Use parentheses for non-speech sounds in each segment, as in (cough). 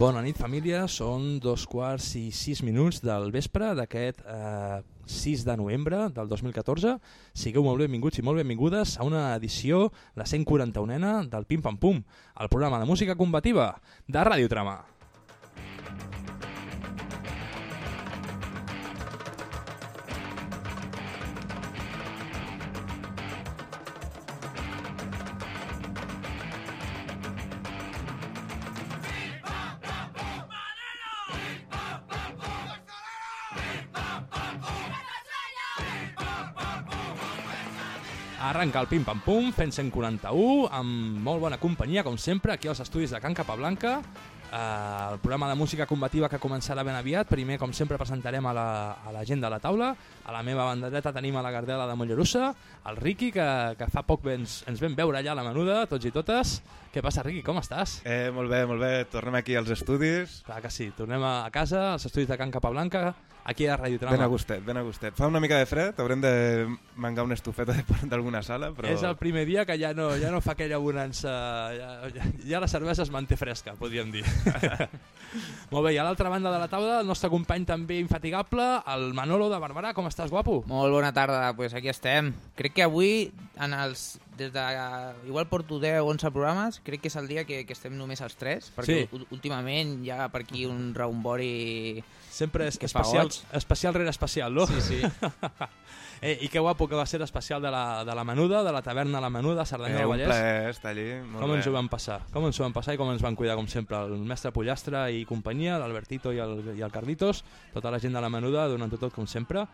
Bona nit, família. Són dos quarts i sis minuts del vespre d'aquest eh, 6 de novembre del 2014. Sigueu molt benvinguts i molt benvingudes a una edició, la 141ena, del Pim Pam Pum, el programa de música combativa de Ràdio Trama. Arrenca el Pim Pam Pum, fent 141, amb molt bona companyia, com sempre, aquí als estudis de Can Capablanca. Eh, el programa de música combativa que començarà ben aviat. Primer, com sempre, presentarem a la, a la gent de la taula. A la meva banda dreta tenim a la Gardela de Mollerussa, el Riqui, que, que fa poc ens, ens vam veure allà a la menuda, tots i totes. Què passa, Riqui? Com estàs? Eh, molt bé, molt bé. Tornem aquí als estudis. Clar que sí. Tornem a casa, als estudis de Can Capablanca, aquí a Radio Trama. Ben a gustet, ben a gustet. Fa una mica de fred, haurem de mangar una estufeta d'alguna sala, però... És el primer dia que ja no, ja no fa aquella bonança, ja, ja, ja la cervesa es manté fresca, podríem dir. (laughs) Molt bé, i a l'altra banda de la taula, el nostre company també infatigable, el Manolo de Barberà. Com estàs, guapo? Molt bona tarda, pues aquí estem. Crec que avui, en els, des de, igual porto 10 o 11 programes, crec que és el dia que, que estem només els tres, perquè Sí. últimament hi ha per aquí un raumbori... Sempre és Que fa especial, goig. especial rere especial, no? Sí, sí. (laughs) eh, I que guapo que va ser especial de la, de la Menuda, de la taverna La Menuda, a Cerdanyola Eh, del un Vallès. plaer estar allí. Molt Com bé. ens ho vam passar? Com ens ho vam passar i com ens van cuidar, com sempre, el mestre Pollastre i companyia, l'Albertito i, el, i el Carlitos, tota la gent de la menuda, donant tot, com sempre.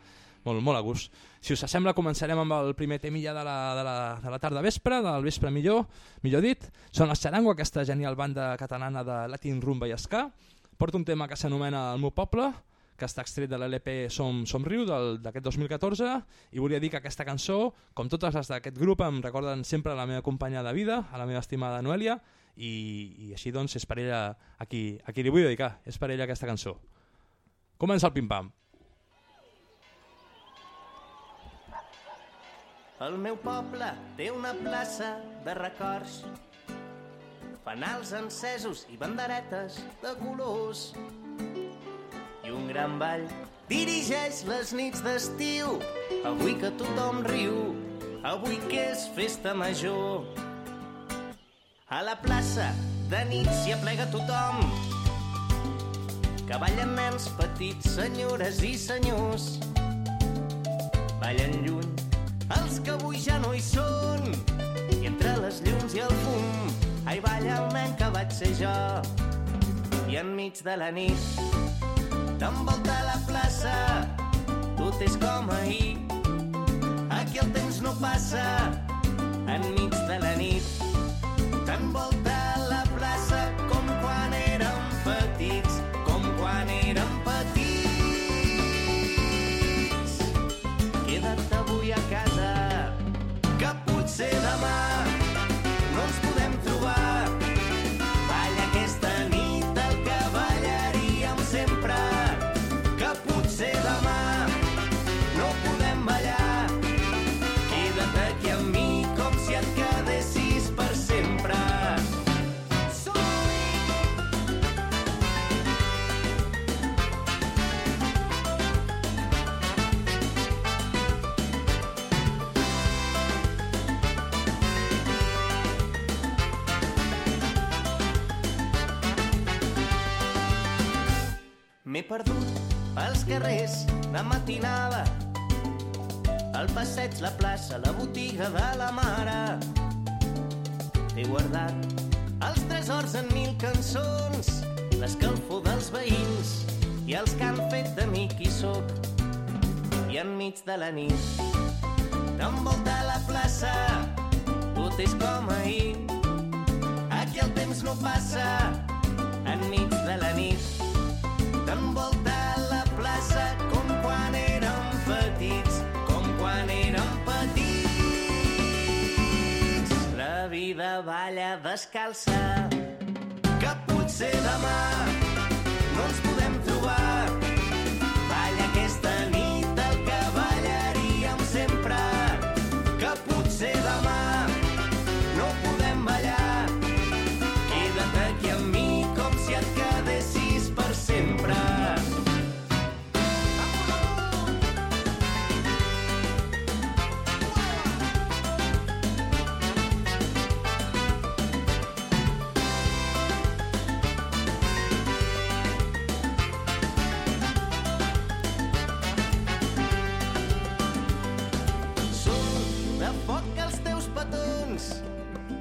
Molt, molt a gust. Si us sembla, començarem amb el primer temilla de la, de la, de la tarda vespre, del vespre millor, millor dit. Són els Xarango, aquesta genial banda catalana de Latin Rumba i Ska. Porta un tema que s'anomena El meu poble, que està extret de l'LP Som, Somriu d'aquest 2014 i volia dir que aquesta cançó, com totes les d'aquest grup, em recorden sempre a la meva companya de vida, a la meva estimada Noelia i, i així doncs és per ella a qui, a qui li vull dedicar, és per ella aquesta cançó. Comença el pim-pam. El meu poble té una plaça de records. Fanals encesos i banderetes de colors. I un gran ball dirigeix les nits d'estiu. Avui que tothom riu, avui que és festa major. A la plaça de nit s'hi aplega tothom. Que ballen nens petits, senyores i senyors. Ballen lluny els que avui ja no hi són. I entre les llums i el fum, ai, balla el nen que vaig ser jo. I enmig de la nit, t'envolta la plaça, tot és com ahir. Aquí el temps no passa, enmig de la nit, t'envolta carrers de matinada. El passeig, la plaça, la botiga de la mare. T'he guardat els tresors en mil cançons, l'escalfor dels veïns i els que han fet de mi qui sóc. I enmig de la nit t'envolta la plaça, tot és com ahir. Aquí el temps no passa, enmig de la nit t'envolta balla descalça, que potser demà no ens podem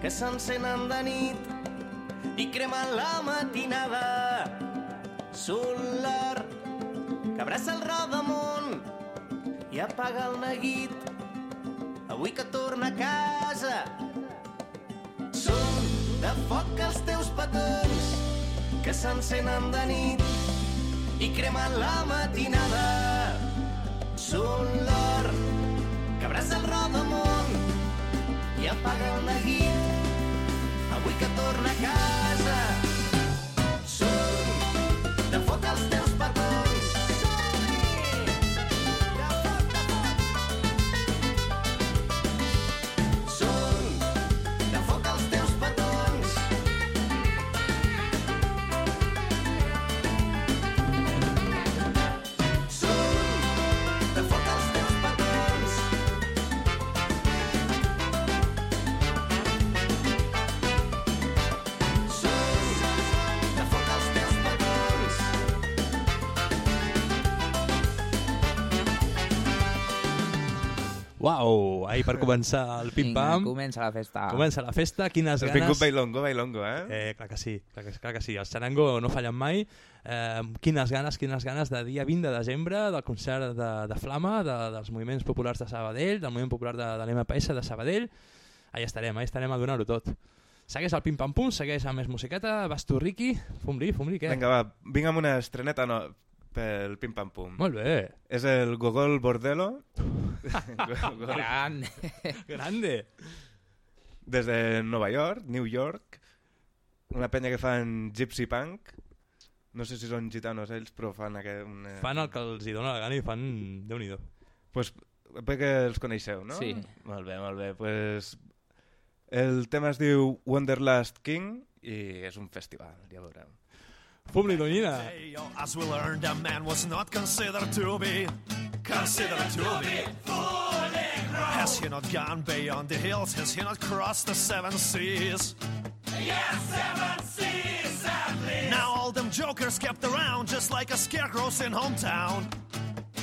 que s'encenen de nit i cremen la matinada. Solar que abraça el rodamunt i apaga el neguit. Avui que torna a casa són de foc els teus petons que s'encenen de nit i cremen la matinada. Són l'or que abraça el rodamunt i apaga el neguit. Avui que torna a casa ahir per començar el Vinga, pim-pam, comença la festa. comença la festa, quines Has vingut ganes... bailongo, bailongo, eh? Eh, clar que sí, clar que, clar que sí, els Charango no fallen mai. Eh, quines ganes, quines ganes de dia 20 de desembre, del concert de, de Flama, de, dels moviments populars de Sabadell, del moviment popular de, de l'MPS de Sabadell. Ahí estarem, ahí estarem a donar-ho tot. Segueix el pim-pam-pum, segueix amb més musiqueta, vas tu, Riqui, fum-li, fum-li, què? Vinga, va, vinc amb una estreneta no, pel pim-pam-pum. Molt bé, És el Gogol Bordelo. (laughs) Gogol. Gran. grande. Des de Nova York, New York, una penya que fan gypsy punk. No sé si són gitanos ells, però fan aquest... Una... Fan el que els hi dóna la gana i fan... déu nhi Pues, perquè els coneixeu, no? Sí. Molt bé, molt bé. Pues, el tema es diu Wonderlust King i és un festival, ja veureu. Fum-li, Tonyina. Hey, yo, as we learned, a man was not considered to be considered to be Has he not gone beyond the hills? Has he not crossed the seven seas? Yes, seven seas at least. Now all them jokers kept around just like a scarecrows in hometown.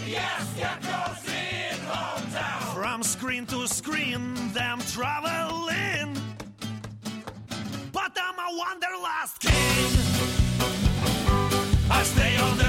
Yes, scarecrows in hometown. From screen to screen, them traveling. But I'm a wanderlust king. I stay on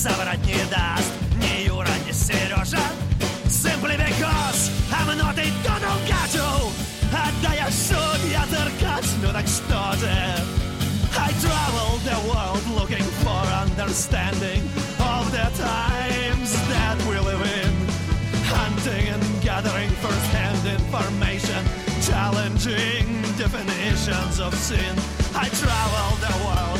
Соврать не даст ни Юра, ни Сережа Simply because I'm not a Donald Gato А да я судья Деркач, ну так что же I travel the world looking for understanding Of the times that we live in Hunting and gathering first-hand information Challenging definitions of sin I travel the world looking for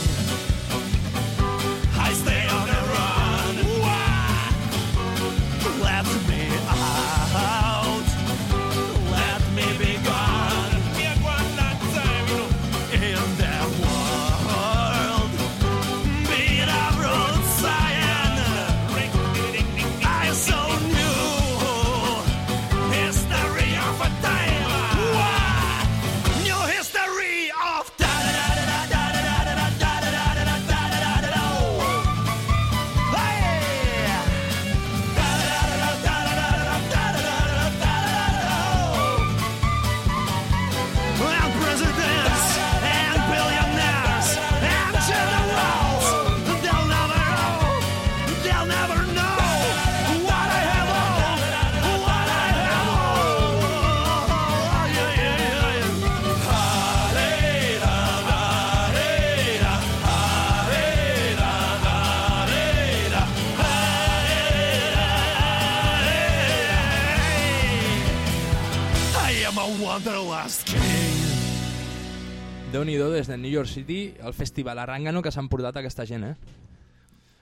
déu nhi des de New York City, el festival Arrangano que s'han portat aquesta gent, eh?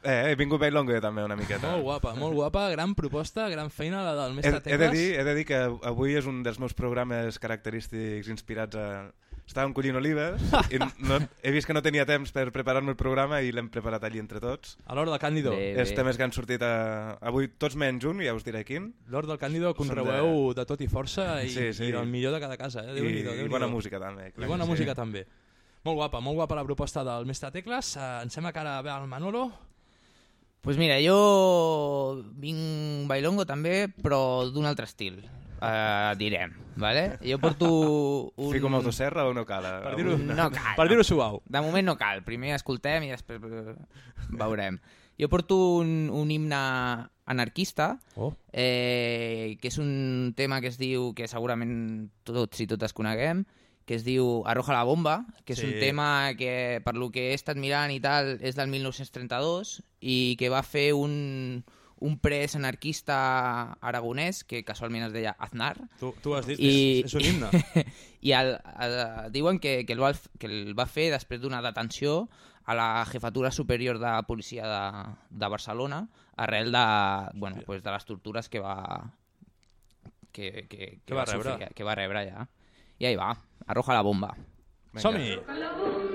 Eh, he vingut Bailongo jo també una miqueta. Molt guapa, molt guapa, gran proposta, gran feina la del He, mestre he, de Tecles. dir, he de dir que avui és un dels meus programes característics inspirats a... Estàvem collint olives i no, he vist que no tenia temps per preparar-me el programa i l'hem preparat allí entre tots. A l'hora del Càndido. Bé. Els temes que han sortit a... avui, tots menys un, ja us diré quin. L'hort del Càndido conreueu de... tot i força i, Sí, sí. i del millor de cada casa. Eh? I, i bona música també. I clar bona que sí. música també. Molt guapa, molt guapa la proposta del mestre Tecles. Uh, em sembla que ara ve el Manolo. pues mira, jo vinc bailongo també, però d'un altre estil, uh, direm. Vale? Jo porto (laughs) un... Fico amb autoserra o no cal? Per dir-ho No cal. per dir-ho suau. De moment no cal. Primer escoltem i després veurem. Jo porto un, un himne anarquista, Oh. eh, que és un tema que es diu, que segurament tots i totes coneguem, que es diu Arroja la bomba, que és Sí. un tema que, per lo que he estat mirant i tal, és del 1932 i que va fer un, un pres anarquista aragonès, que casualment es deia Aznar, Tu, tu has dit, I- és, és un himne. (laughs) i el, el, diuen que, que, el va, que el va fer després d'una detenció a la jefatura superior de policia de, de Barcelona arrel de, bueno, pues de les tortures que va que, que, Que va rebre. sofrir, que va rebre ja. I ahí va, arroja la bomba. Som-hi! la bomba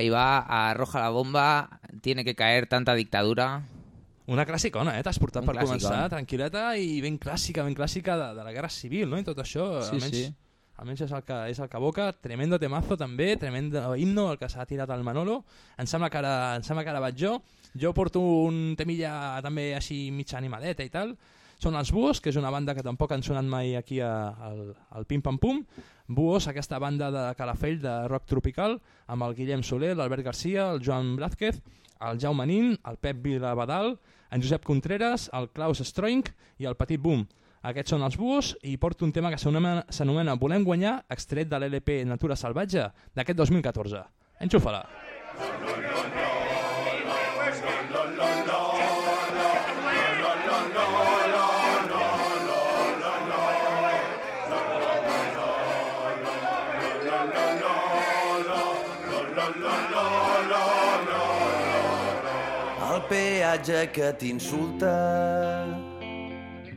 Ahí va, arroja la bomba, tiene que caer tanta dictadura. Una clàssicona, eh? T'has portat Un per clàssicon. començar, tranquil·leta i ben clàssica, ben clàssica de, de la Guerra Civil, no? I tot això, Sí, almenys, sí. almenys és el, que, és el que boca. Tremendo temazo també, tremendo himno el que s'ha tirat al Manolo. Em sembla, que ara, em sembla que ara vaig jo. Jo porto un temilla també així mitja animadeta i tal. Són els Buos, que és una banda que tampoc han sonat mai aquí a, al, al Pim Pam Pum. Buos, aquesta banda de Calafell de rock tropical, amb el Guillem Soler, l'Albert Garcia, el Joan Blázquez, el Jaume Nin, el Pep Vilabadal, en Josep Contreras, el Klaus Stroink i el Petit Boom. Aquests són els Buos i porto un tema que s'anomena Volem guanyar, extret de l'LP Natura Salvatge d'aquest 2014. Enxufa-la. El peatge que t'insulta,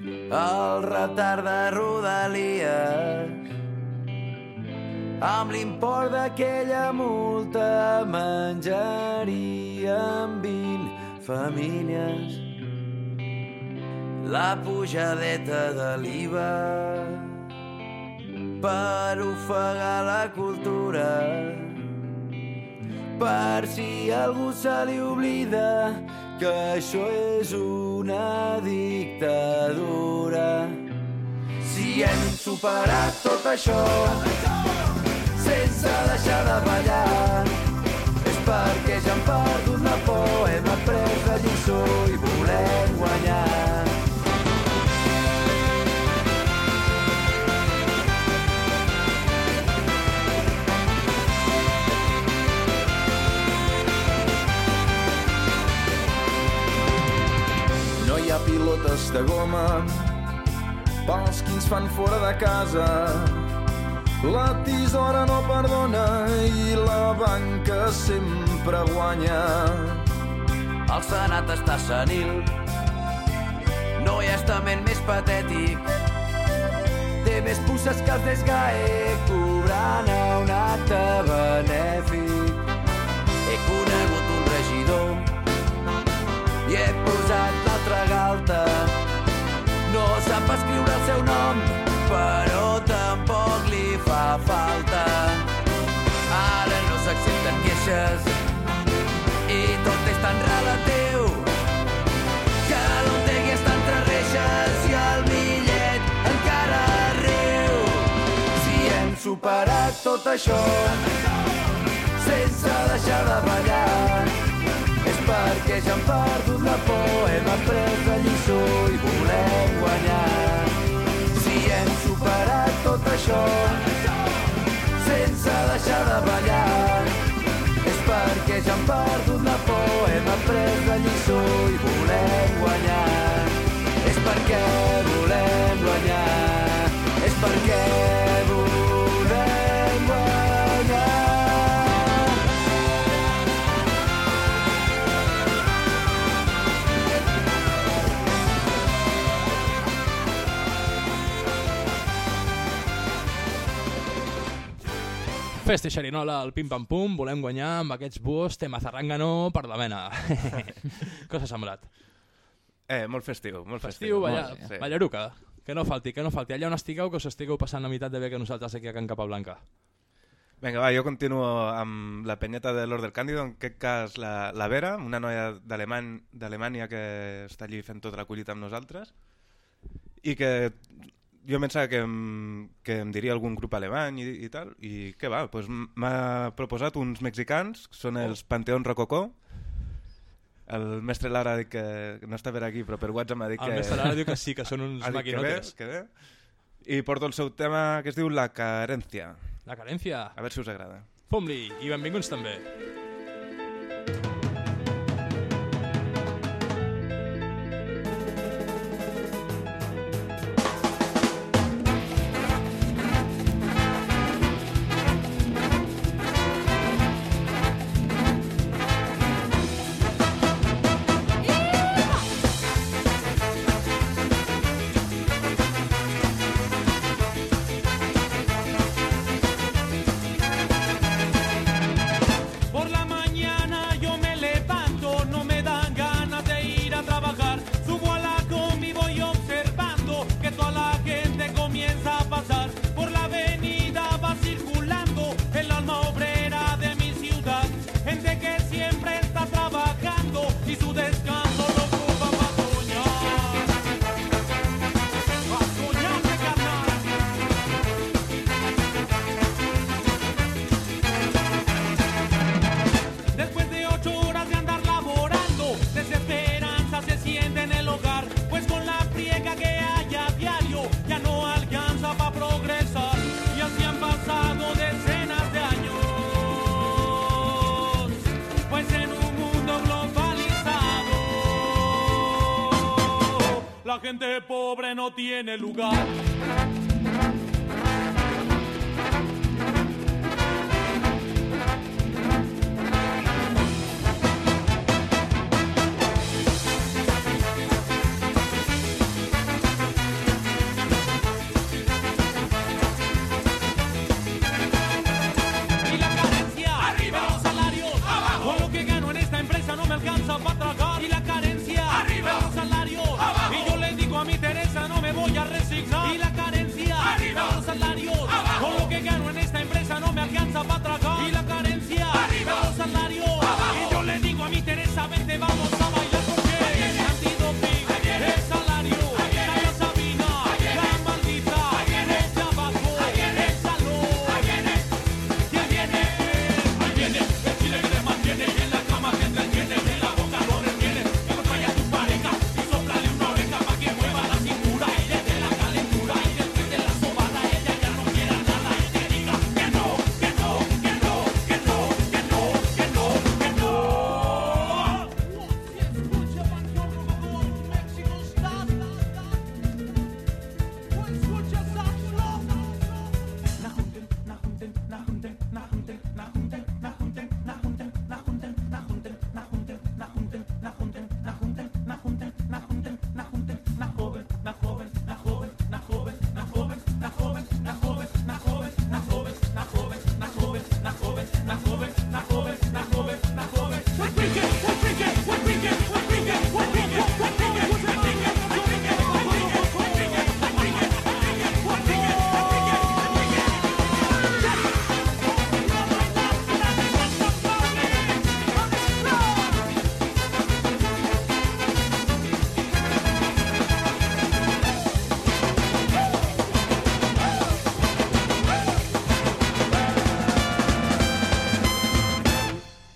el retard de Rodalies, amb l'import d'aquella multa menjaríem 20 famílies. La pujadeta de l'IVA per ofegar la cultura. Per si algú se li oblida que això és una dictadura. Si hem superat tot això sense deixar de ballar és perquè ja hem perdut la por, hem après la lliçó i volem guanyar. De goma pels qui ens fan fora de casa. La tisora no perdona i la banca sempre guanya. El Senat està senil justament més patètic. Té més puces que els d'Esgae cobrant a un acte benèfic. He conegut un regidor i he posat l'altra galta. No sap escriure el seu nom, però tampoc li fa falta. Ara no s'accepten queixes i tot és tan relatiu que l'Ontegui està entre reixes i el Millet encara riu. Si hem superat tot això sense deixar de ballar perquè ja hem perdut la por, hem après la lliçó i volem guanyar. Si hem superat tot això sense deixar de ballar és perquè ja hem perdut la por, hem après la lliçó i volem guanyar. És perquè Festa i xerinola, el pim-pam-pum, volem guanyar amb aquests buos, tema zarrangano per la mena. Què us ha semblat? Eh, molt festiu, molt Festiu, festiu. balla, Molt, sí. ballaruca. Que no falti, que no falti. Allà on estigueu, que us estigueu passant la meitat de bé que nosaltres aquí a Can Capablanca. Vinga, va, jo continuo amb la penyeta de l'Ordre Càndido, en aquest cas la, la Vera, una noia d'Aleman- d'Alemanya que està allí fent tota la collita amb nosaltres, i que jo pensava que em, que em diria algun grup alemany i, i tal, i què va, doncs m'ha proposat uns mexicans, són els Panteón Rococó, el mestre Lara que no està per aquí, però per WhatsApp m'ha dit El que... mestre Lara diu que sí, que són (laughs) uns dit que maquinotes. que i porto el seu tema que es diu La Carencia. La carència. A veure si us agrada. Fum-li, i benvinguts també. Por no tiene lugar.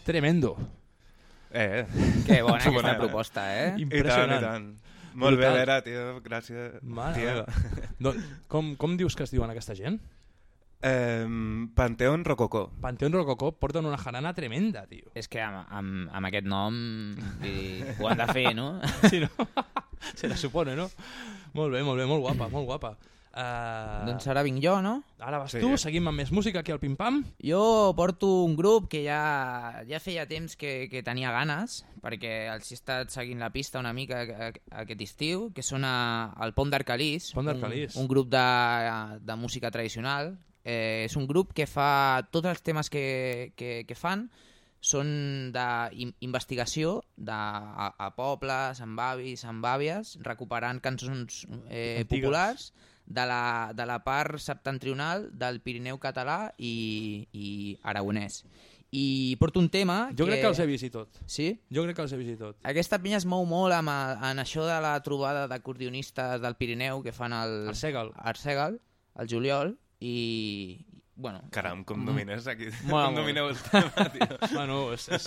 Tremendo. Eh. Que bona S'ho (laughs) aquesta bona, eh? proposta, eh? I tant, i Impressionant. tant. Molt bé, Brutal. Vera, tio, gràcies. Mare meva. (laughs) Don, com, com dius que es diuen aquesta gent? Eh, Panteón Rococó. Panteón Rococó porten una jarana tremenda, tio. És que amb, amb, amb aquest nom dir, ho han de fer, no? Sí, no? (laughs) Se la supone, no? Molt bé, molt bé, molt guapa, molt guapa. Uh, Doncs ara vinc jo, no? ara vas Sí. tu, seguim amb més música aquí al Pim Pam. Jo porto un grup que ja, ja feia temps que, que tenia ganes, perquè els he estat seguint la pista una mica aquest estiu, que són a, el Pont d'Arcalís, Pont d'Arcalís. un, un grup de, de música tradicional. Eh, és un grup que fa tots els temes que, que, que fan són d'investigació de, a, a pobles, amb avis, amb àvies, recuperant cançons eh, Antigues. populars de la, de la part septentrional del Pirineu català i, i aragonès. I porto un tema Jo crec que els he vist i tot. Sí? Jo crec que els he vist i tot. Aquesta penya es mou molt amb, el, en això de la trobada d'acordionistes del Pirineu que fan el... Arsègal. Arsègal, el juliol, i... Bueno, Caram, com domines aquí. Mola com molt. domineu el (laughs) tema, tio. Bueno, és, és...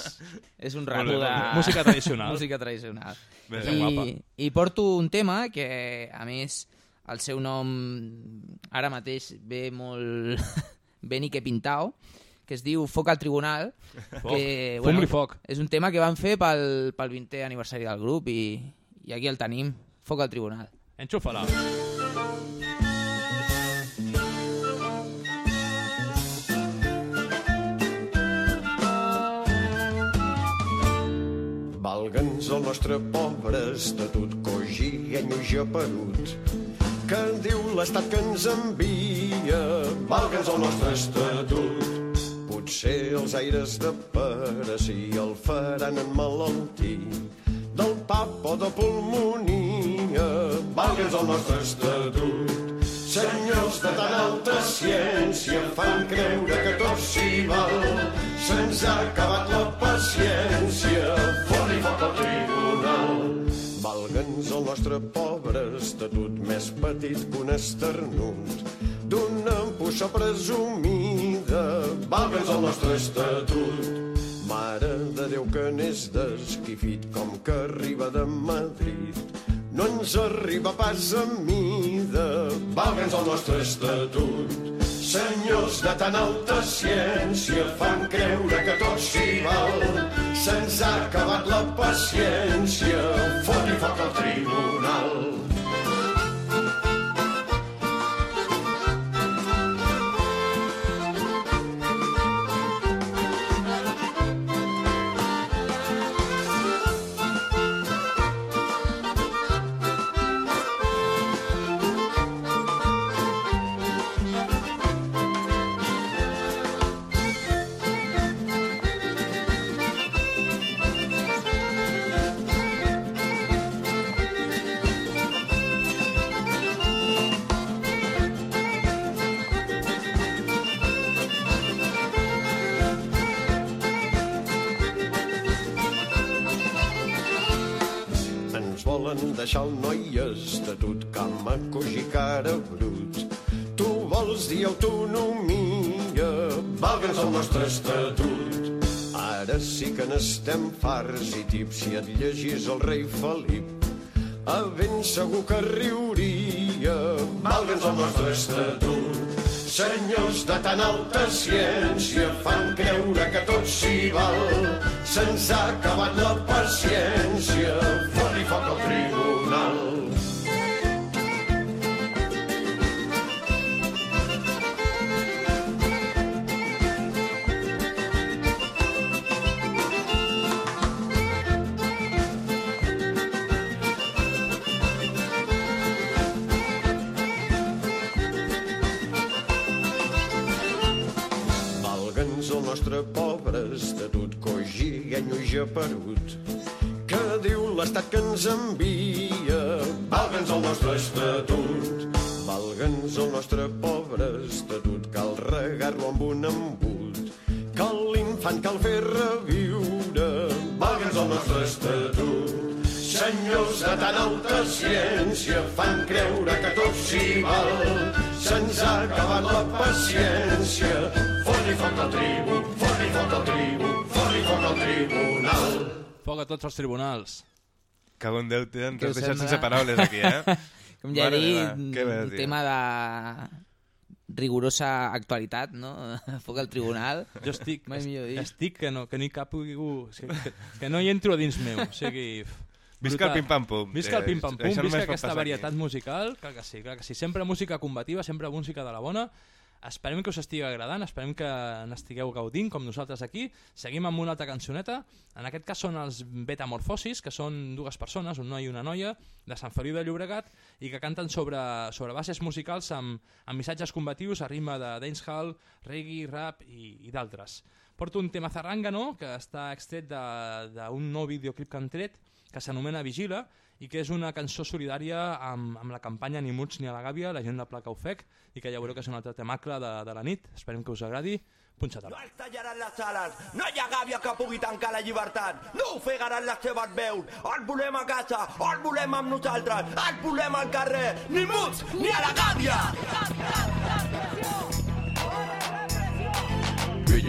és un Molt rato de... molt. Música tradicional. Música tradicional. Bé, guapa. I, I porto un tema que, a més, el seu nom ara mateix ve molt... (laughs) ben i que pintao, que es diu Foc al Tribunal, que Fum i foc. és un tema que van fer pel, pel 20è aniversari del grup i, i aquí el tenim, Foc al Tribunal. Enxufa-la. Valga'ns el nostre pobre estatut cogiguenyo japerut que diu l'estat que ens envia. Valga'ns el nostre estatut. Potser els aires de pera si el faran en malaltí del pap o de pulmonia. Valga'ns el nostre estatut. Senyors de tan alta ciència fan creure que tot s'hi val. Se'ns ha acabat la paciència, nostre pobre estatut més petit que un esternut d'una puça presumida. Valga'ns el nostre estatut. Mare de Déu que n'és desquifit com que arriba de Madrid no ens arriba pas a mida. Valga'ns el nostre estatut. Senyors de tan alta ciència fan creure que tot s'hi val. Se'ns ha acabat la paciència, fot i foc al tribunal. Noi estatut, camaco i cara brut. Tu vols dir autonomia, valga'ns el nostre estatut. Ara sí que n'estem farts i tips si et llegís el rei Felip. A ben segur que riuria, valga'ns el nostre estatut. Senyors de tan alta ciència fan creure que tot s'hi val. Se'ns ha acabat la paciència, fot-li foc al tribunal. I japerut que diu l'estat que ens envia. Valga'ns el nostre estatut. Valga'ns el nostre pobre estatut, cal regar-lo amb un embut. Que l'infant cal fer reviure. Valga'ns el nostre estatut. Senyors de tan alta ciència fan creure que tot s'hi val. Se'ns ha acabat la paciència. Fot-li foc al tribu, fot-li foc al tribu, i foc al tribunal. Foc a tots els tribunals. Cago en Déu, tio, ens Què has us deixat sembla? sense paraules aquí, eh? (laughs) Com ja he dit, un tema de rigorosa actualitat, no? (laughs) Foc al tribunal. Jo estic, Mai millor dit. estic que no, que no hi cap o sigui, que, que no hi entro a dins meu. O sigui, Visca el pim-pam-pum. Visca el Eh, pim-pam-pum, visca aquesta passar aquí. varietat musical, clar que sí, clar que sí. Sempre música combativa, sempre música de la bona. Esperem que us estigui agradant, esperem que n'estigueu gaudint, com nosaltres aquí. Seguim amb una altra cançoneta. En aquest cas són els Betamorfosis, que són dues persones, un noi i una noia, de Sant Feliu de Llobregat, i que canten sobre, sobre bases musicals amb, amb missatges combatius a ritme de dancehall, reggae, rap i, i d'altres. Porto un tema zarrangano que està extret d'un nou videoclip que han tret que s'anomena Vigila i que és una cançó solidària amb, amb la campanya Ni muts ni a la gàbia, la gent de Placa Ofec i que ja veureu que és un altre temacle de, de la nit. Esperem que us agradi. Punxa-te-la. No es tallaran les ales, no hi ha gàbia que pugui tancar la llibertat. No ofegaran les seves veus. El volem a casa, el volem amb nosaltres, el volem al carrer. Ni muts, ni a la gàbia!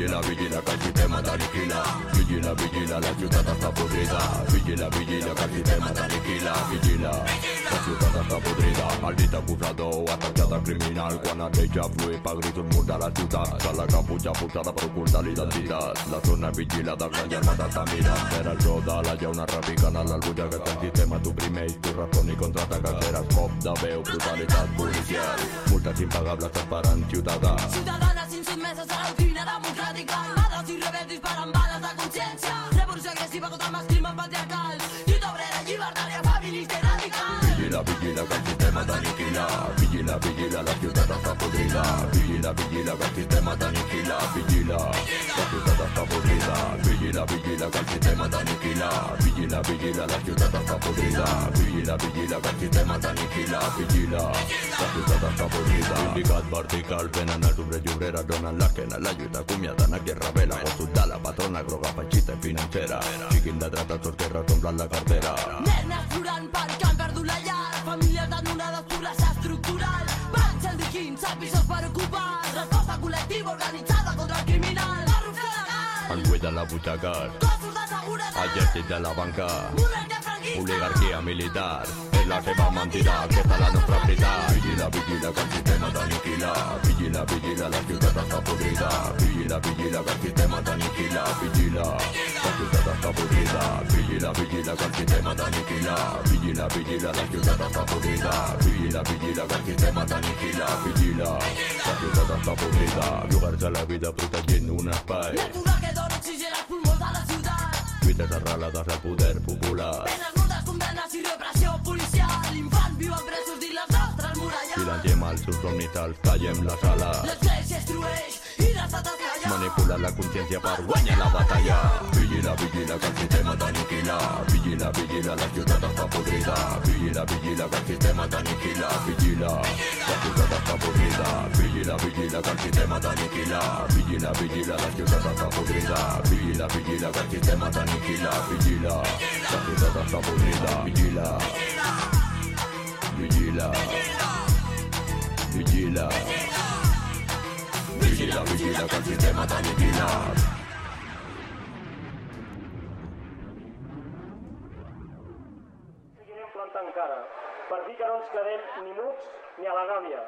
Vigila, vigila, que el sistema t'aniquila. Vigila, vigila, la ciutat està podrida. Vigila, vigila, que el sistema t'aniquila. Vigila, la ciutat està podrida. El dit acusador, atacada criminal. Quan es deixa fluir per gritos murs de la ciutat. Que la caputxa posada per ocultar l'identitat. La zona vigilada, que ja no t'està mirant. Per el so de la llauna repicant a l'albulla que el sistema t'oprimeix. Tu respon i contraataca, seràs cop de veu, brutalitat policial. Multes impagables t'esperant ciutadà. Ciutadanes insubmeses a la doctrina democràtica Armades i rebels disparen bales de consciència Revolució agressiva contra els t'aniquila. Vigila, vigila, la ciutat està podrida. Vigila, vigila, que el sistema t'aniquila. Vigila, la ciutat està podrida. Vigila, vigila, que el sistema t'aniquila. Vigila, vigila, la ciutat està podrida. Vigila, vigila, que el sistema t'aniquila. Vigila, la ciutat està podrida. Sindicat vertical, venen els obrers i obreres, donen l'esquena, la lluita acomiaden a qui es revela. Gossos de la patrona, groga, feixista i financera. Xiquin de tractors que retomblen la cartera. Nenes plorant perquè han perdut la llar enriquint, sapissos per ocupar Resposta col·lectiva organitzada contra el criminal. Corrupció legal, El buit de la butxaca, cossos de seguretat exèrcit de la banca, Monarquia franquista oligarquia militar, és la seva mentida, aquesta és la nostra veritat. Vigila, vigila, que el sistema t'aniquila. Vigila, vigila, la ciutat està podrida. Vigila, vigila, que el sistema t'aniquila. Vigila, la ciutat està podrida. Vigila, vigila, que el sistema t'aniquila. Vigila, vigila, la ciutat està podrida. Vigila, vigila, que el sistema t'aniquila. Vigila, la ciutat està podrida. Jugar-se la vida protegint un espai. Lluites arrelades al poder popular. Penes moltes condemnes i repressió policial Infants viuen presos dins les nostres muralles Silenciem els seus somnis, els tallem la sala. L'església es trueix i l'estat es calla Manipula la consciència per guanyar la batalla. Vigila, vigila, que el sistema t'aniquila. Vigila, vigila, la ciutat està podrida. Vigila, vigila, que el sistema t'aniquila. Vigila, la ciutat està podrida. Vigila, vigila, que el sistema t'aniquila. Vigila, vigila, la ciutat està podrida. Vigila, vigila, que el sistema t'aniquila. Vigila, la ciutat està podrida. Vigila, vigila, vigila. Vigila, vigila, que el sistema t'aniquila. Seguirem plantant cara per dir que no ens quedem ni muts ni a la gàbia.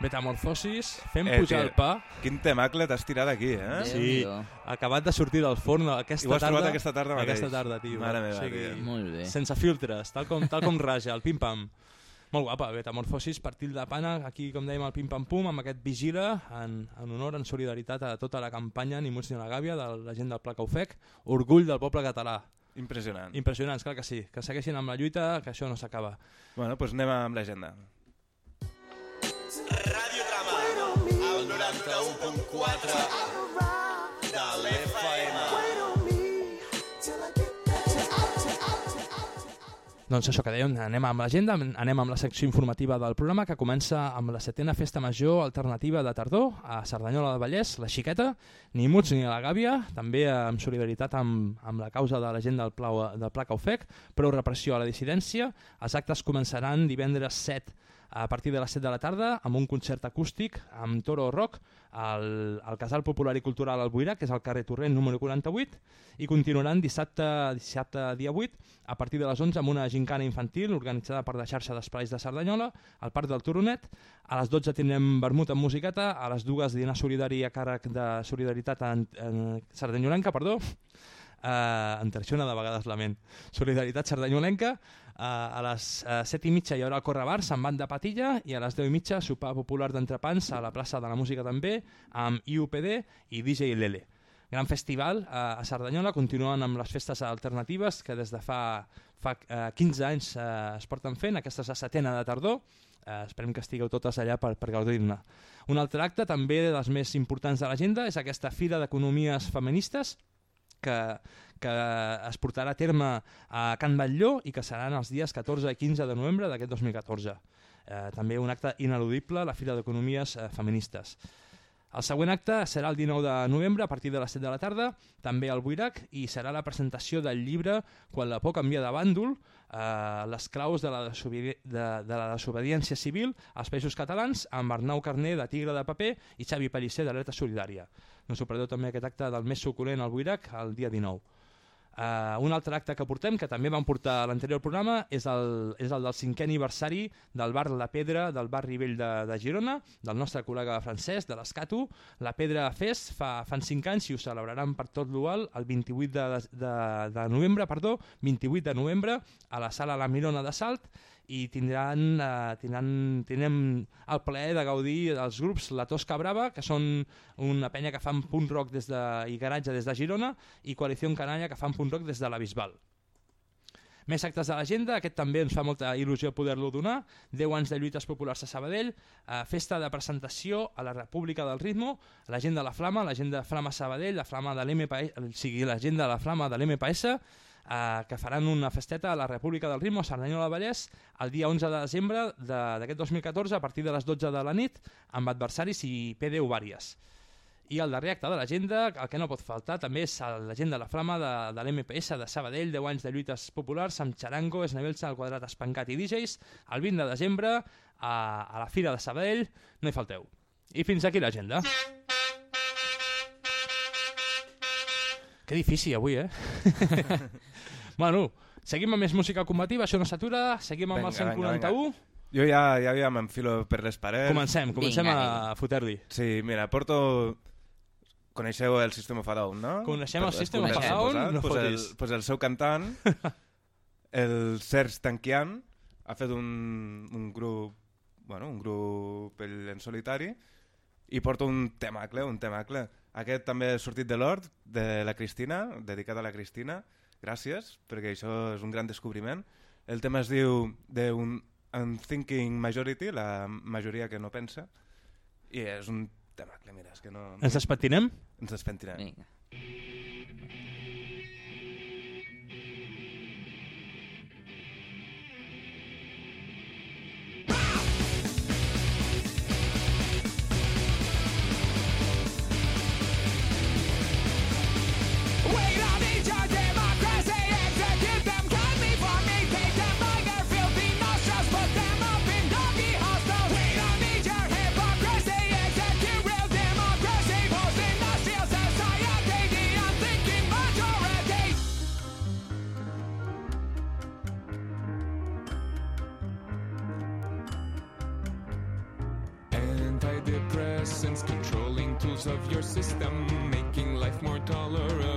Metamorfosis, fem Eh, pujar el pa. Quin temacle t'has tirat aquí, eh? Sí, acabat de sortir del forn aquesta I ho has tarda. trobat aquesta tarda mateix? Aquesta tarda, tio. Mare meva, o sigui, tio. Molt bé. Sense filtres, tal com, tal com raja, el pim-pam. Molt guapa, Metamorfosis, partit de pana, aquí, com dèiem, el pim-pam-pum, amb aquest vigila, en, en honor, en solidaritat a tota la campanya Ni Muts ni la Gàbia, de la gent del Pla Caufec, orgull del poble català. Impressionant. Impressionants, clar que sí. Que segueixin amb la lluita, que això no s'acaba. Bueno, doncs anem amb l'agenda. El 91.4 de l'FM. Doncs això que dèiem, anem amb l'agenda, anem amb la secció informativa del programa que comença amb la setena festa major alternativa de tardor a Cerdanyola del Vallès, la Xiqueta, ni muts ni la gàbia, també amb solidaritat amb, amb la causa de la gent del Pla, del Pla Caufec, prou repressió a la dissidència. Els actes començaran divendres 7 a partir de les 7 de la tarda amb un concert acústic amb Toro Rock al, al Casal Popular i Cultural al Buirac, que és al carrer Torrent número 48, i continuaran dissabte, dissabte dia 8 a partir de les 11 amb una gincana infantil organitzada per la xarxa d'esplais de Cerdanyola al Parc del Turonet. A les 12 tindrem vermut amb musiqueta, a les dues dinar solidari a càrrec de solidaritat en, en Cerdanyolenca, perdó, eh, en terciona de vegades la ment. Solidaritat Cerdanyolenca, a les eh, 7 i mitja hi haurà el Correbar, se'n van de Patilla, i a les 10 i mitja sopar popular d'entrepans a la plaça de la Música també, amb IUPD i DJ Lele. Gran festival eh, a Cerdanyola, continuen amb les festes alternatives que des de fa, fa eh, 15 anys eh, es porten fent, aquesta és la setena de tardor, eh, esperem que estigueu totes allà per, per gaudir-ne. Un altre acte, també dels més importants de l'agenda, és aquesta Fira d'Economies Feministes, que, que es portarà a terme a Can Batlló i que seran els dies 14 i 15 de novembre d'aquest 2014. Eh, també un acte ineludible, la Fira d'Economies eh, Feministes. El següent acte serà el 19 de novembre a partir de les 7 de la tarda, també al Buirac, i serà la presentació del llibre Quan la por canvia de bàndol, eh, les claus de la, de, de la desobediència civil als països catalans, amb Arnau Carné de Tigre de Paper i Xavi Pellicer d'Alerta Solidària. No us ho perdeu també aquest acte del més suculent al Buirac el dia 19. Uh, un altre acte que portem, que també vam portar a l'anterior programa, és el, és el del cinquè aniversari del bar La Pedra del barri vell de, de Girona, del nostre col·lega francès, de l'Escatu. La Pedra Fest fa, fan 5 anys i ho celebraran per tot l'UAL el 28 de, de, de novembre, perdó, 28 de novembre a la sala La Mirona de Salt i tindran, eh, tindran, tindrem el plaer de gaudir dels grups La Tosca Brava, que són una penya que fan punt rock des de, i garatge des de Girona, i Coalició Canalla, que fan punt rock des de la Bisbal. Més actes de l'agenda, aquest també ens fa molta il·lusió poder-lo donar. 10 anys de lluites populars a Sabadell, eh, festa de presentació a la República del Ritmo, la gent de la Flama, la gent de Flama Sabadell, la Flama de l'MPS, o sigui, la gent de la Flama de l'MPS, eh, que faran una festeta a la República del Ritmo, a Cerdanyola Vallès, el dia 11 de desembre de- d'aquest 2014, a partir de les 12 de la nit, amb adversaris i PDU vàries. I el darrer acte de l'agenda, el que no pot faltar, també és l'agenda de la flama de, de l'MPS de Sabadell, 10 anys de lluites populars amb xarango, esnavelsa, al quadrat espancat i DJs, el 20 de desembre a, a la Fira de Sabadell, no hi falteu. I fins aquí l'agenda. Que difícil avui, eh? (laughs) bueno, seguim amb més música combativa, això no s'atura, seguim amb el 141. Jo ja, ja, ja m'enfilo per les parets. Comencem, comencem a fotre-li. Sí, mira, porto... Coneixeu el System of a Down, no? Coneixem el Per- System of a coneixem, Down? posat? No pues el, fotis. pues el seu cantant, (laughs) el Serge Tankian, ha fet un, un grup bueno, un grup ell en solitari i porta un temacle, un temacle. Aquest també ha sortit de l'Hort, de la Cristina, dedicat a la Cristina. Gràcies, perquè això és un gran descobriment. El tema es diu de un Unthinking Majority, la majoria que no pensa, i és un temacle, mira, és que no... Ens despentinem? Ens despentinem. Vinga. System, making life more tolerable,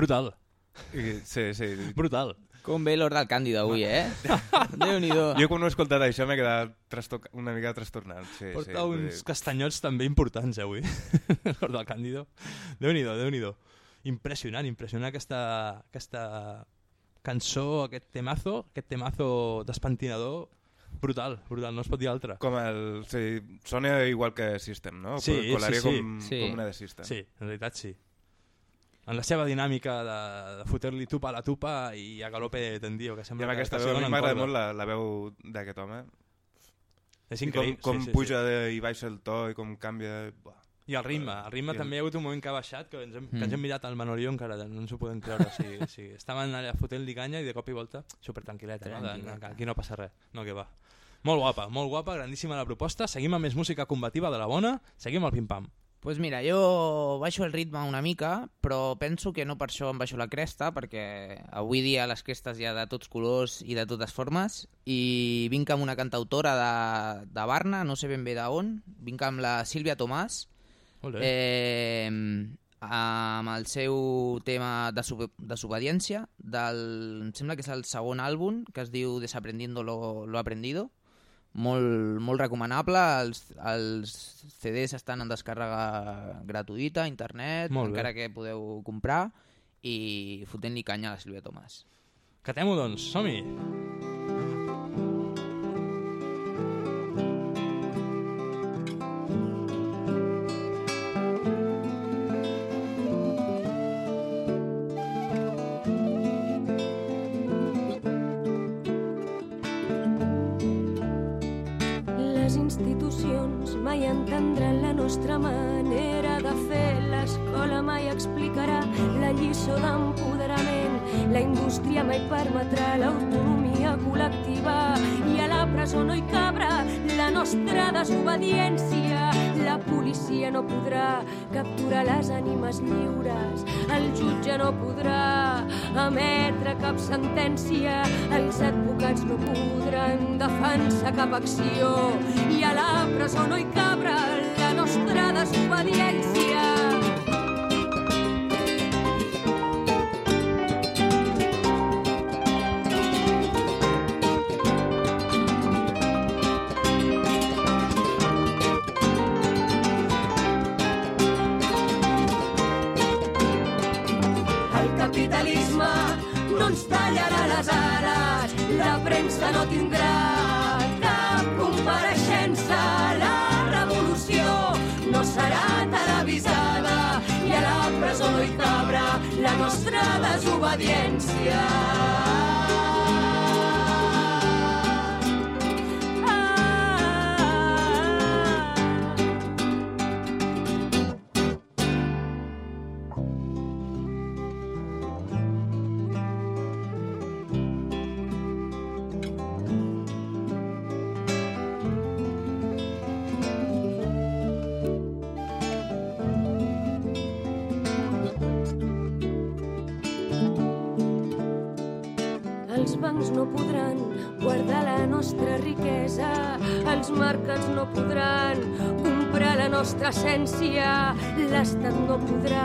Brutal. Sí, sí. Brutal. Com ve l'hora del Càndid avui, eh? (laughs) Déu-n'hi-do. Jo quan ho he escoltat això m'he quedat trastoc... una mica trastornat. Sí, Porta sí, uns castanyots també importants, eh, avui. L'hora del Càndido. Déu-n'hi-do, déu nhi déu Impressionant, impressionant aquesta, aquesta cançó, aquest temazo, aquest temazo despentinador. Brutal, brutal, no es pot dir altre. Com el... Sí, sona igual que System, no? Sí, Colaria sí, sí. Com, sí. com una de System. Sí, en realitat sí. En la seva dinàmica de, de fotre-li tupa a la tupa i a galope tendido, que I sembla amb que, aquesta que veu, a mi m'agrada molt la, la veu d'aquest home. És I increïble, Com, com sí, sí, puja De, i baixa el to i com canvia... Buah. I el ritme, el ritme I el- també hi ha hagut un moment que ha baixat, que ens hem, que Mm. ens hem mirat al Manol i jo encara no ens ho podem creure. O sigui, o sigui, estaven allà fotent-li canya i de cop i volta super tranquil·leta, no? De, aquí no passa res, no que va. Molt guapa, molt guapa, grandíssima la proposta. Seguim amb més música combativa de la bona, seguim al pim-pam. Pues mira, jo baixo el ritme una mica, però penso que no per això em baixo la cresta, perquè avui dia les crestes hi ha de tots colors i de totes formes, i vinc amb una cantautora de, de Barna, no sé ben bé d'on, vinc amb la Sílvia Tomàs, Ole. eh, amb el seu tema desobe desobediència, del, em sembla que és el segon àlbum, que es diu Desaprendiendo lo, lo aprendido, molt, molt recomanable, els, els CDs estan en descàrrega gratuïta, a internet, encara que podeu comprar, i fotent-li canya a la Sílvia Tomàs. Catem-ho, doncs, som-hi! Mai entendran la nostra manera de fer. L'escola mai explicarà la lliçó d'empoderament. La indústria mai permetrà l'autonomia col·lectiva. I a la presó no hi cabrà la nostra desobediència. La policia no podrà capturar les ànimes lliures. El jutge no podrà emetre cap sentència. Els advocats no podran defensar cap acció. I a la presó no hi cabrà la nostra desobediència. Ens tallarà les ales, la premsa no tindrà cap compareixença, la revolució no serà televisada i a la presó no hi cabrà la nostra desobediència. Nostra essència, l'Estat no podrà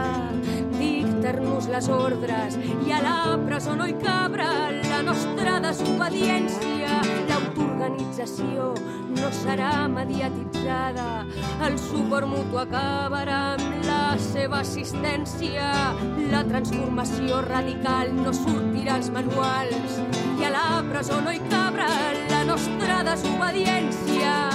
dictar-nos les ordres i a la presó no hi cabrà la nostra desobediència. L'autoorganització no serà mediatitzada. El suport mutu acabarà amb la seva assistència. La transformació radical no sortirà als manuals. I a la presó no hi cabrà la nostra desobediència.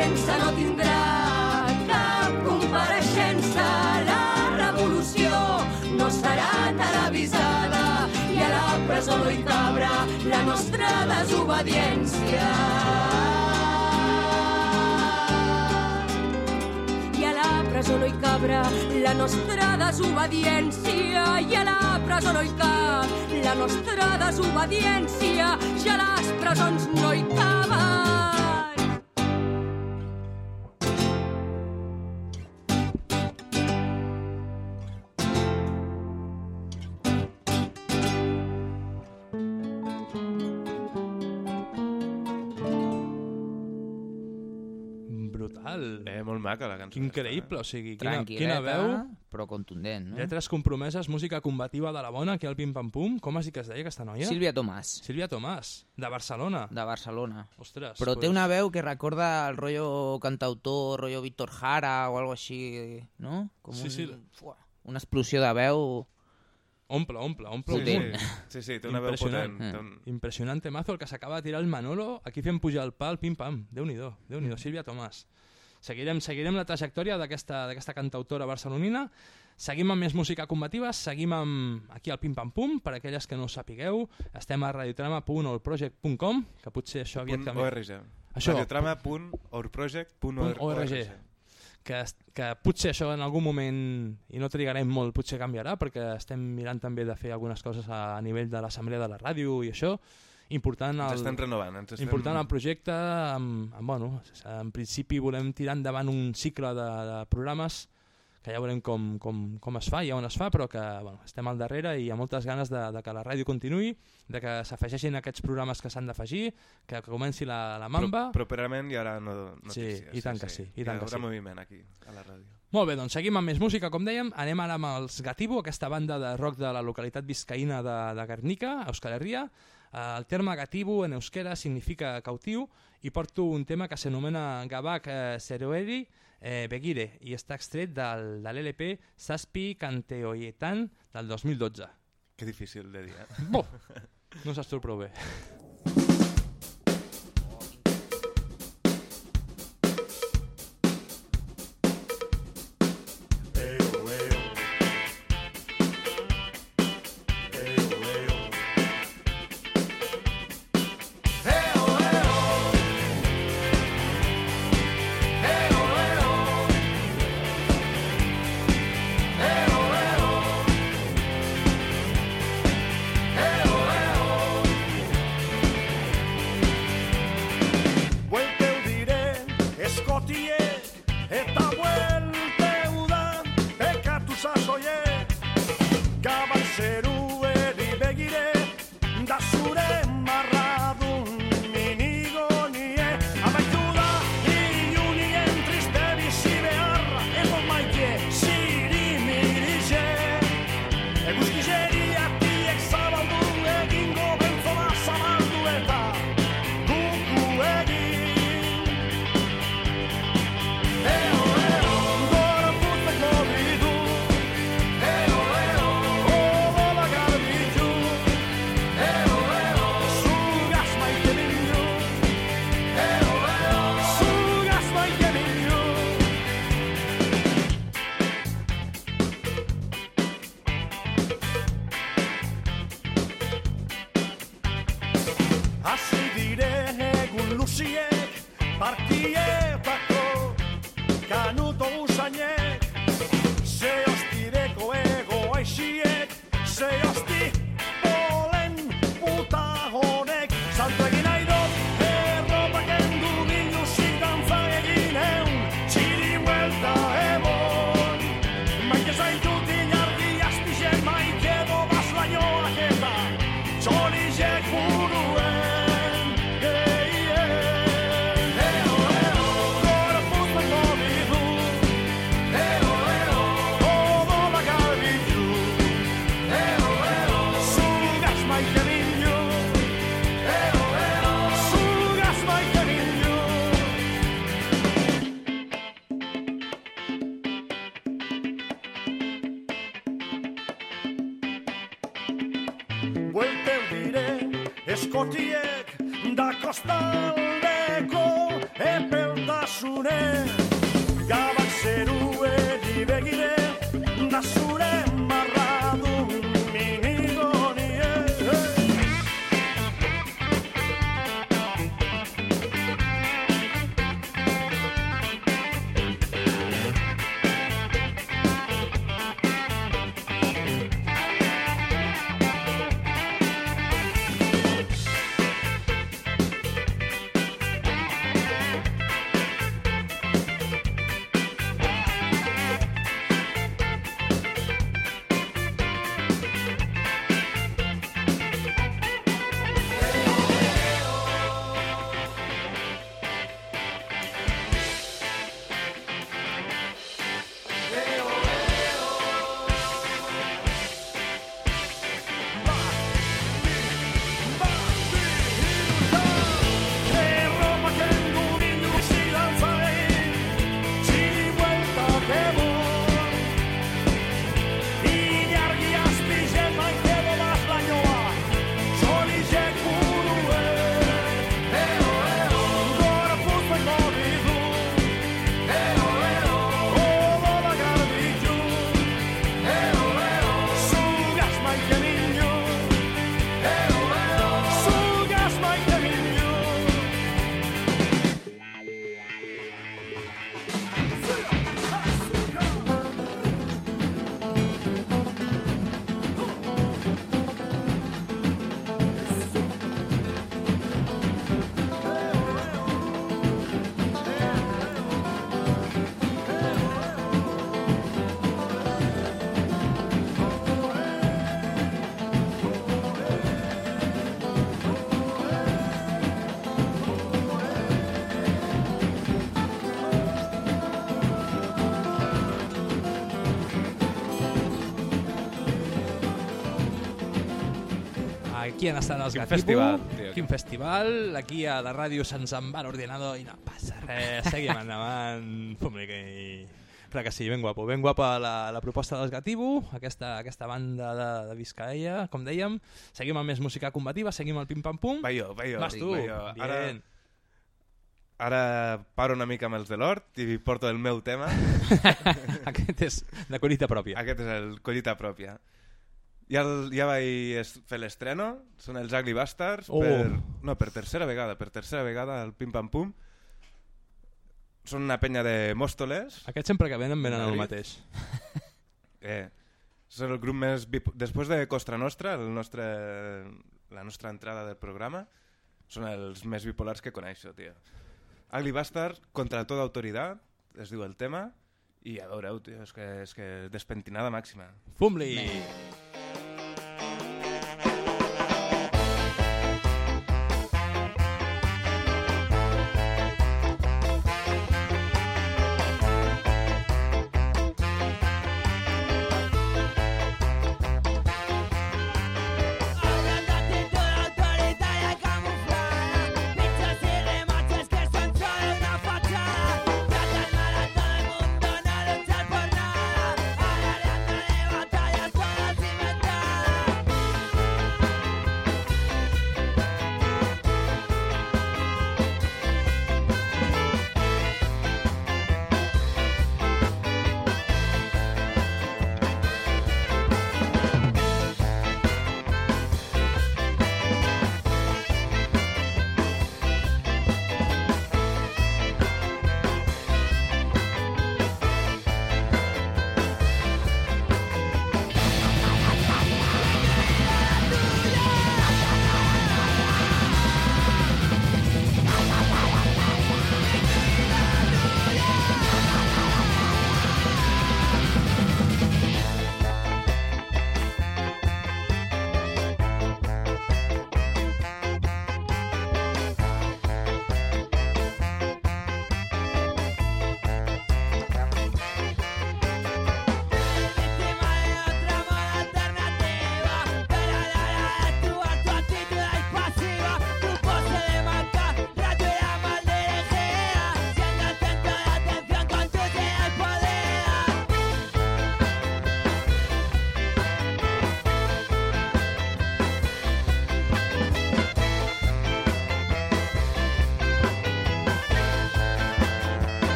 Premsa no tindrà cap compareixença, la revolució no serà televisada i a la presó no hi cabrà la nostra desobediència. Presó no hi cabrà la nostra desobediència i a la presó no hi cap la nostra desobediència i a les presons no hi caben. Brutal. Eh, molt maca la cançó. Increïble, o sigui, quina, quina veu, però contundent, no? lletres compromeses, música combativa de la bona, aquí al Pim Pam Pum. Com has dit que es deia aquesta noia? Sílvia Tomàs. Sílvia Tomàs, de Barcelona. De Barcelona. Ostres, Però pues- té una veu que recorda el rollo cantautor, rollo Víctor Jara o algo així, no? Com Sí, un, sí. Fuà, una explosió de veu... Omple, omple, omple. Potent. Sí, sí, té una veu potent, un- Impressionant temazo el que s'acaba de tirar el Manolo, aquí fem pujar el pal, pim-pam. Déu-n'hi-do, déu nhi Mm. Sílvia Tomàs. Seguirem, seguirem la trajectòria d'aquesta cantautora barcelonina, seguim amb més música combativa, seguim amb aquí al Pim Pam Pum, per aquelles que no ho sapigueu, estem a radiotrama.orproject.com, que potser això aviat Punt canvia. ORG. Això, Radiotrama.orproject.org. .org que, que potser això en algun moment, i no trigarem molt, potser canviarà, perquè estem mirant també de fer algunes coses a, a nivell de l'assemblea de la ràdio i això, important Ens el, estem renovant, ens estem- important el projecte, amb, amb, bueno, en principi volem tirar endavant un cicle de, de programes que ja veurem com, com, com es fa i on es fa, però que bueno, estem al darrere i hi ha moltes ganes de, de que la ràdio continuï, de que s'afegeixin aquests programes que s'han d'afegir, que comenci la, la Mamba. Pro properament hi haurà no, Sí, notícies. i tant que sí, i tant hi que haurà sí. moviment aquí, a la ràdio. Molt bé, doncs seguim amb més música, com dèiem. Anem ara amb els Gatibu, aquesta banda de rock de la localitat viscaïna de, de Guernica, a Euskal Herria. Eh, el terme Gatibu en euskera significa cautiu i porto un tema que s'anomena Gabak eh, Zeroeri eh, Begire i està extret del, de l'LP Saspi Canteoietan del 2012. Que difícil de dir, eh? Bo, (laughs) no saps tu prou bé. abraço. Aquí han estat els Quin Gatibu. festival, tio. Quin festival. Aquí a la ràdio se'ns en va l'ordinador i no passa res. Seguim endavant. Públic i... Però que sí, ben guapo. Ben guapa la, la proposta dels Gatibu, aquesta, aquesta banda de, de Vizcaella, com dèiem. Seguim amb més música combativa, seguim el pim-pam-pum. Va jo, va jo. Vas tu. va jo. Ara, Bien. ara paro una mica amb els de l'Hort i porto el meu tema. (laughs) Aquest és de collita pròpia. Aquest és el collita pròpia. Ja, el, ja vaig es- fer l'estreno, són els Ugly Bastards, Oh. per, no, per tercera vegada, per tercera vegada el Pim Pam Pum. Són una penya de Mòstoles. Aquests sempre que venen venen el mateix. (laughs) Eh, són el grup més... Després de Costra Nostra, el nostre, la nostra entrada del programa, són els més bipolars que coneixo, tio. Ugly Bastard, contra tota autoritat, es diu el tema, i ja veureu, tio, és que, és que despentinada màxima. Fum-li! Batallas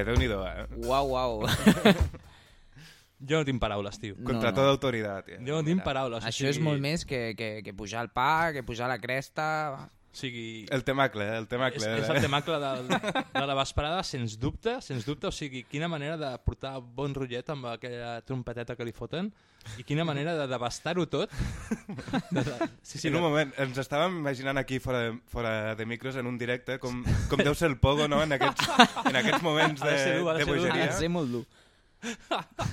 Eh, Déu-n'hi-do, eh? Uau, uau. (laughs) Jo no tinc paraules, tio. Contra tota autoritat, eh? Jo no tinc paraules. Això és molt més que, que, que pujar el pa, que pujar la cresta... O sigui... El temacle, eh? el temacle. És, és eh? el temacle de, (laughs) de la vesprada, sens dubte, sens dubte. O sigui, quina manera de portar bon rotllet amb aquella trompeteta que li foten i quina manera de devastar-ho tot. (laughs) De, de, Sí, sí, en un moment, ens estàvem imaginant aquí fora de, fora de micros en un directe com, com deu ser el pogo no? en, aquests, en aquests moments de, de ser dur, de bogeria. Ha de ser molt dur.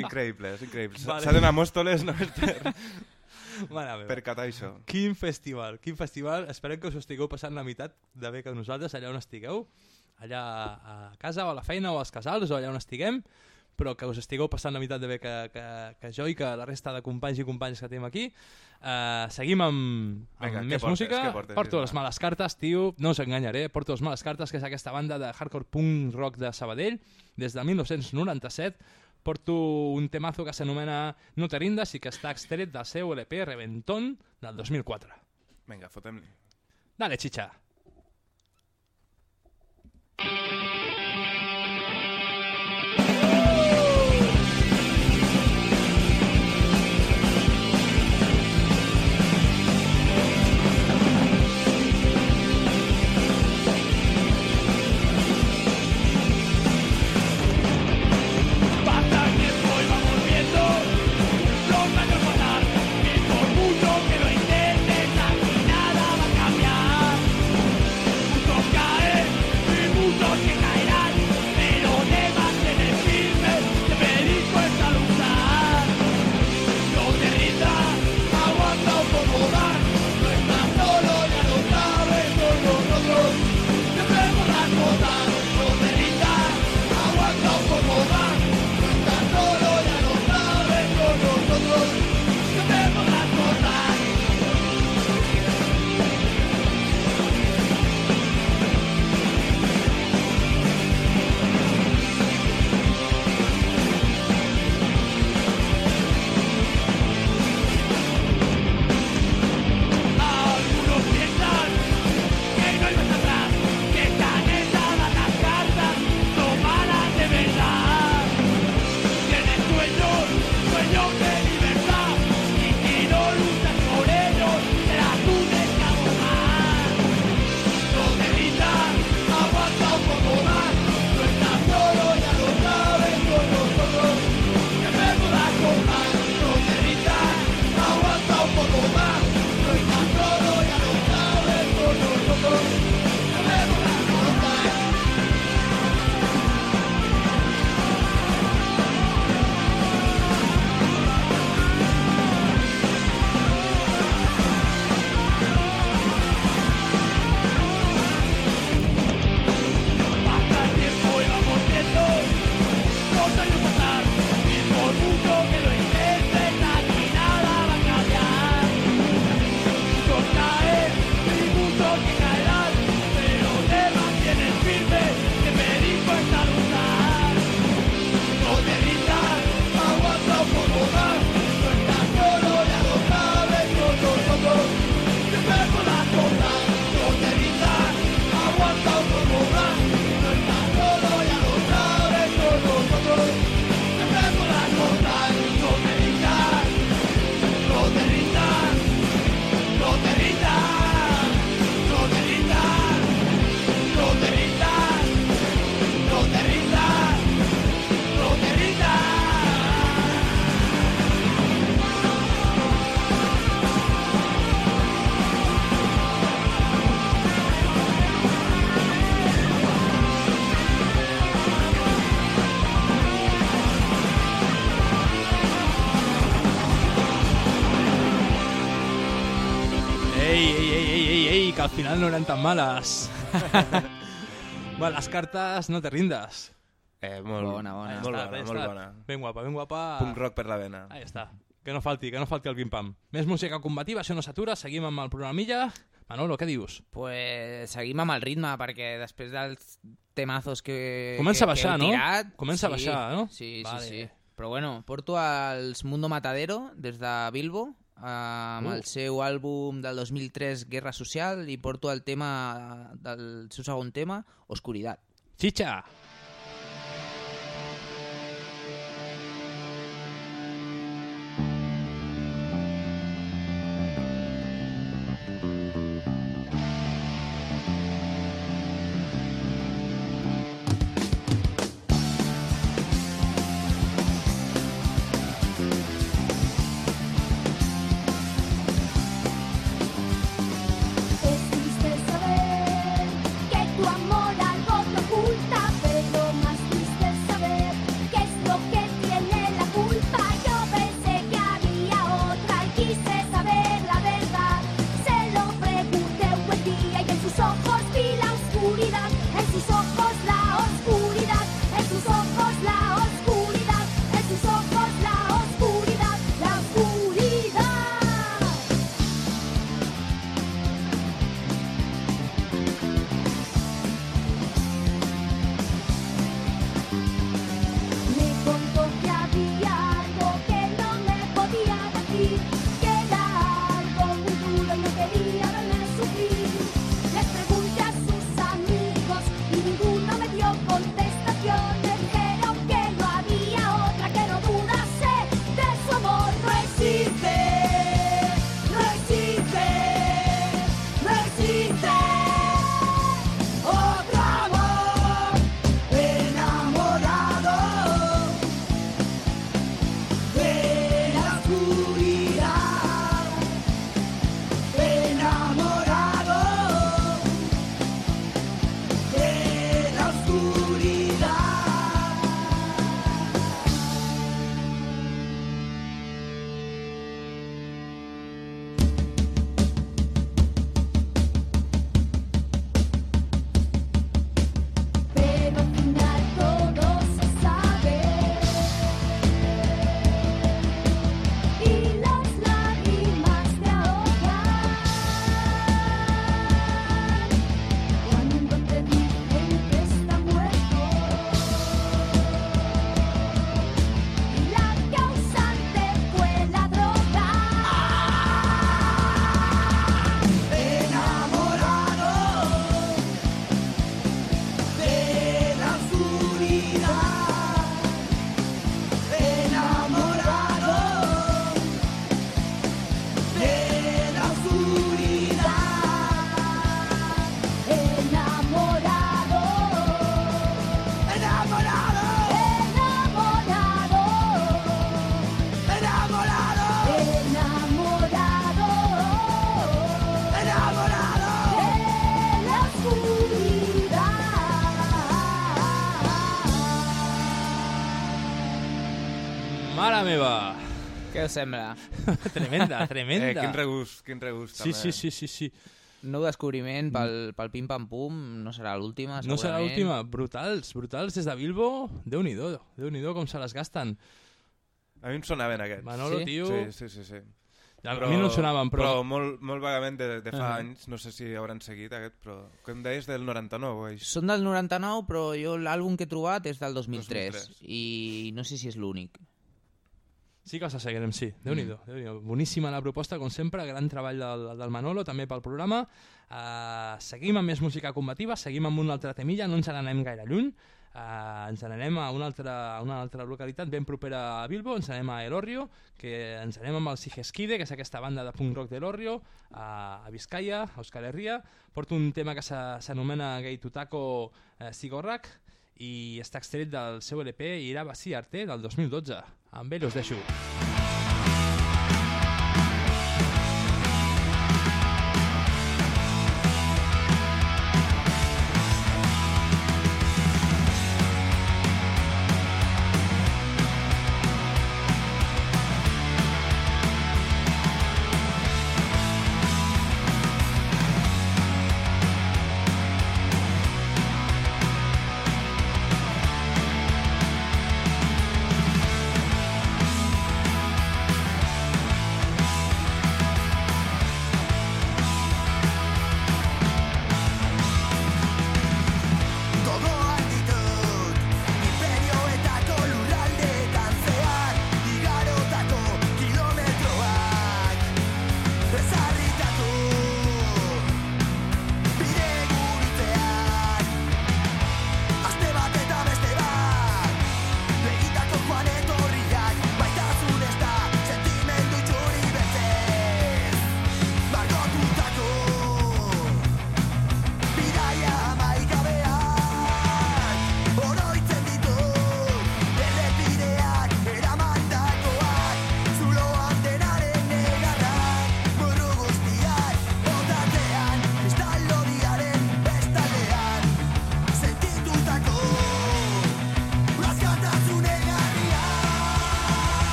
Increïbles, increïbles. S'ha Vale. d'anar a Mòstoles només (laughs) per, (laughs) Mare meva. per catar això. Quin festival, quin festival. Esperem que us estigueu passant la meitat de bé que nosaltres, allà on estigueu, allà a casa o a la feina o als casals o allà on estiguem, però que us estigueu passant la meitat de bé que, que, que jo i que la resta de companys i companyes que tenim aquí. Uh, seguim amb, amb Vinga, què més portes? música. Portes? porto les males cartes, tio. No us enganyaré, porto les males cartes, que és aquesta banda de hardcore punk rock de Sabadell, des de 1997. Porto un temazo que s'anomena No te rindas i que està extret del seu LP Reventón del 2004. Vinga, fotem-li. Dale, chicha. No eren tan males. (laughs) Va, les cartes no te rindes. Eh, molt, Bona, bona. Molt Està, bona, molt bona. Ben guapa, ben guapa. Punk rock per la vena. Ahí està. Que no falti, que no falti el pim-pam. Més música combativa, això no s'atura, seguim amb el programilla. Manolo, què dius? Pues seguim amb el ritme, perquè després dels temazos que, Comença a que, baixar, que heu no? tirat... Comença a baixar, no? Sí, Vale. sí, sí. Però bueno, porto els Mundo Matadero des de Bilbo, amb Uh. el seu àlbum del 2003 Guerra Social, i porto el tema del seu segon tema, Oscuridad. Chicha! Sembla? (laughs) tremenda, tremenda. Eh, quin regust, quin regust. Sí, també. sí, sí, sí, sí. Nou descobriment pel, pel Pim Pam Pum, no serà l'última, No serà l'última. Brutals, brutals des de Bilbo. Déu-n'hi-do, déu-n'hi-do com se les gasten. A mi em sonaven aquests. Manolo, tio... Sí, sí, sí. sí. A mi no em sonaven, però- Però molt, molt vagament de, de fa Ah. anys, no sé si hauran seguit aquest, però em deies del 99, oi? Són del 99, però jo l'àlbum que he trobat és del 2003, 2003. i no sé si és l'únic. Sí que els seguirem, sí. Déu-n'hi-do. Mm. Déu Boníssima la proposta, com sempre. Gran treball del, del Manolo, també pel programa. Uh, seguim amb més música combativa, seguim amb una altra temilla, no ens n'anem gaire lluny. Uh, ens n'anem a una altra, a una altra localitat ben propera a Bilbo, ens anem a Elorrio, que ens anem amb el Sigeskide, que és aquesta banda de punk rock d'Elorrio, a, a Vizcaya, a Euskal Herria. Porto un tema que s'anomena Gay Tutako eh, Sigorrak, i està extret del seu LP Irabasi Arte del 2012. Amb ell us deixo.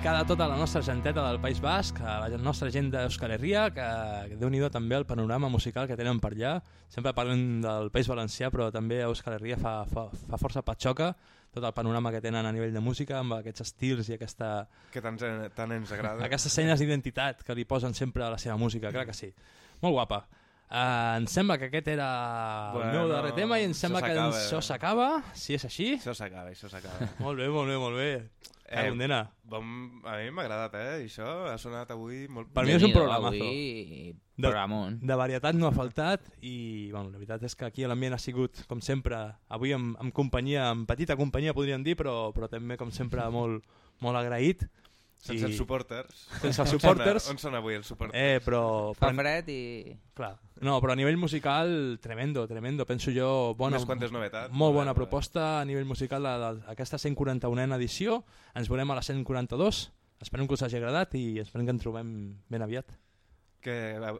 Dedicada a tota la nostra genteta del País Basc, a la nostra gent d'Euskal Herria, que, déu nhi també el panorama musical que tenen per allà. Sempre parlem del País Valencià, però també a Euskal Herria fa, fa, fa força patxoca tot el panorama que tenen a nivell de música, amb aquests estils i aquesta... Que tant, tant ens agrada. Aquestes senyes d'identitat que li posen sempre a la seva música, clar que sí. Molt guapa. Uh, em sembla que aquest era el Bueno, meu darrer tema i em sembla que s'acaba. això s'acaba, si és així. Això s'acaba, això s'acaba. (laughs) molt bé, molt bé, molt bé. Eh, condena. Bon, a mi m'ha agradat, eh? I això ha sonat avui molt... Per mi és un programazo. Avui, De, programón. de varietat no ha faltat i bueno, la veritat és que aquí l'ambient ha sigut, com sempre, avui amb, amb companyia, amb petita companyia podríem dir, però, però també com sempre molt, molt agraït. Sense els supporters. Sense els supporters. on són avui els supporters? Eh, però... Fa fred i... Clar. No, però a nivell musical, tremendo, tremendo. Penso jo... Bona, Unes quantes novetats. Molt bona proposta a nivell musical la- la- aquesta 141a edició. Ens veurem a la 142. Esperem que us hagi agradat i esperem que ens trobem ben aviat. Que la,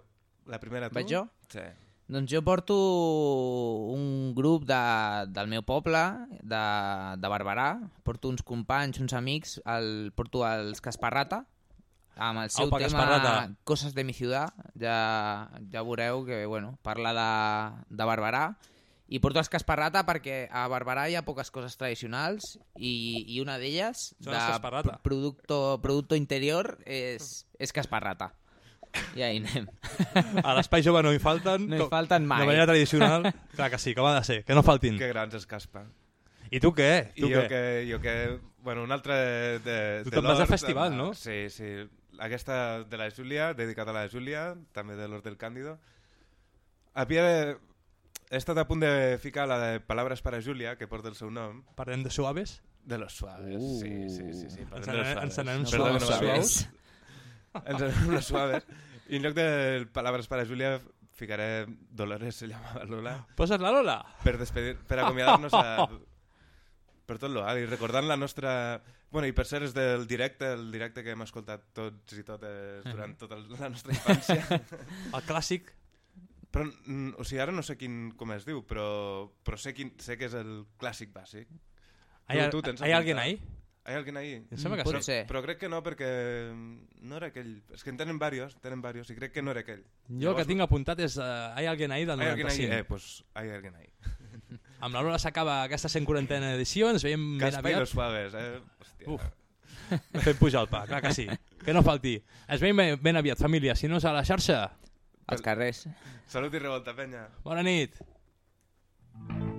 la primera tu? Vaig jo? Sí. Doncs jo porto un grup de, del meu poble, de, de Barberà. Porto uns companys, uns amics, el, porto els Casparrata, amb el seu Aupa, tema Casparrata. Coses de mi ciudad. Ja, ja veureu que bueno, parla de, de Barberà. I porto els Casparrata perquè a Barberà hi ha poques coses tradicionals i, i una d'elles, de producto, producto interior, és, és Casparrata. I ahí anem. (laughs) A l'Espai Jove no hi falten. No hi com- falten mai. De manera tradicional. Clar que sí, com ha de ser, que no faltin. Que grans es caspa. I tu què? Tu I jo què? que, jo que... Bueno, un altre de, de, Tu de te'n vas al l'Hort, festival, no? Sí, sí. Aquesta de la Júlia, dedicada a la Júlia, també de l'Hort del Càndido. Havia de... He estat a punt de ficar la de Palabras para Júlia, que porta el seu nom. Parlem de suaves? De los suaves, Uh. sí, sí, sí. sí. Ens anem- ens anem no suaves. Ens anem los suaves. I en lloc de Palabras para Júlia ficaré Dolores se llamava Lola. Poses la Lola? Per, despedir, per acomiadar-nos a... Per tot lo alt i recordant la nostra... Bueno, i per ser és del directe, el directe que hem escoltat tots i totes durant tota la nostra infància. (laughs) El clàssic. Però, mm, o sigui, ara no sé quin, com es diu, però, però sé, quin, sé que és el clàssic bàsic. Hay al- tens hay alguien apuntat? Ahí? Hay alguien ahí? Em sembla que sí. Però crec que no, perquè no era aquell... És que en tenen varios, tenen varios, i crec que no era aquell. Jo el que tinc apuntat és uh, Hay alguien ahí del Hay alguien ahí? 95. Eh, pues hay alguien ahí. (laughs) Amb la Lola s'acaba aquesta 140a edició, ens veiem ben Caspa i aviat. los suaves, eh? Hòstia. Uf. Fem pujar el pa, clar que sí. Que no falti. Ens veiem ben- ben aviat, família. Si no és a la xarxa... Als carrers. Salut i revolta, penya. Bona nit. Thank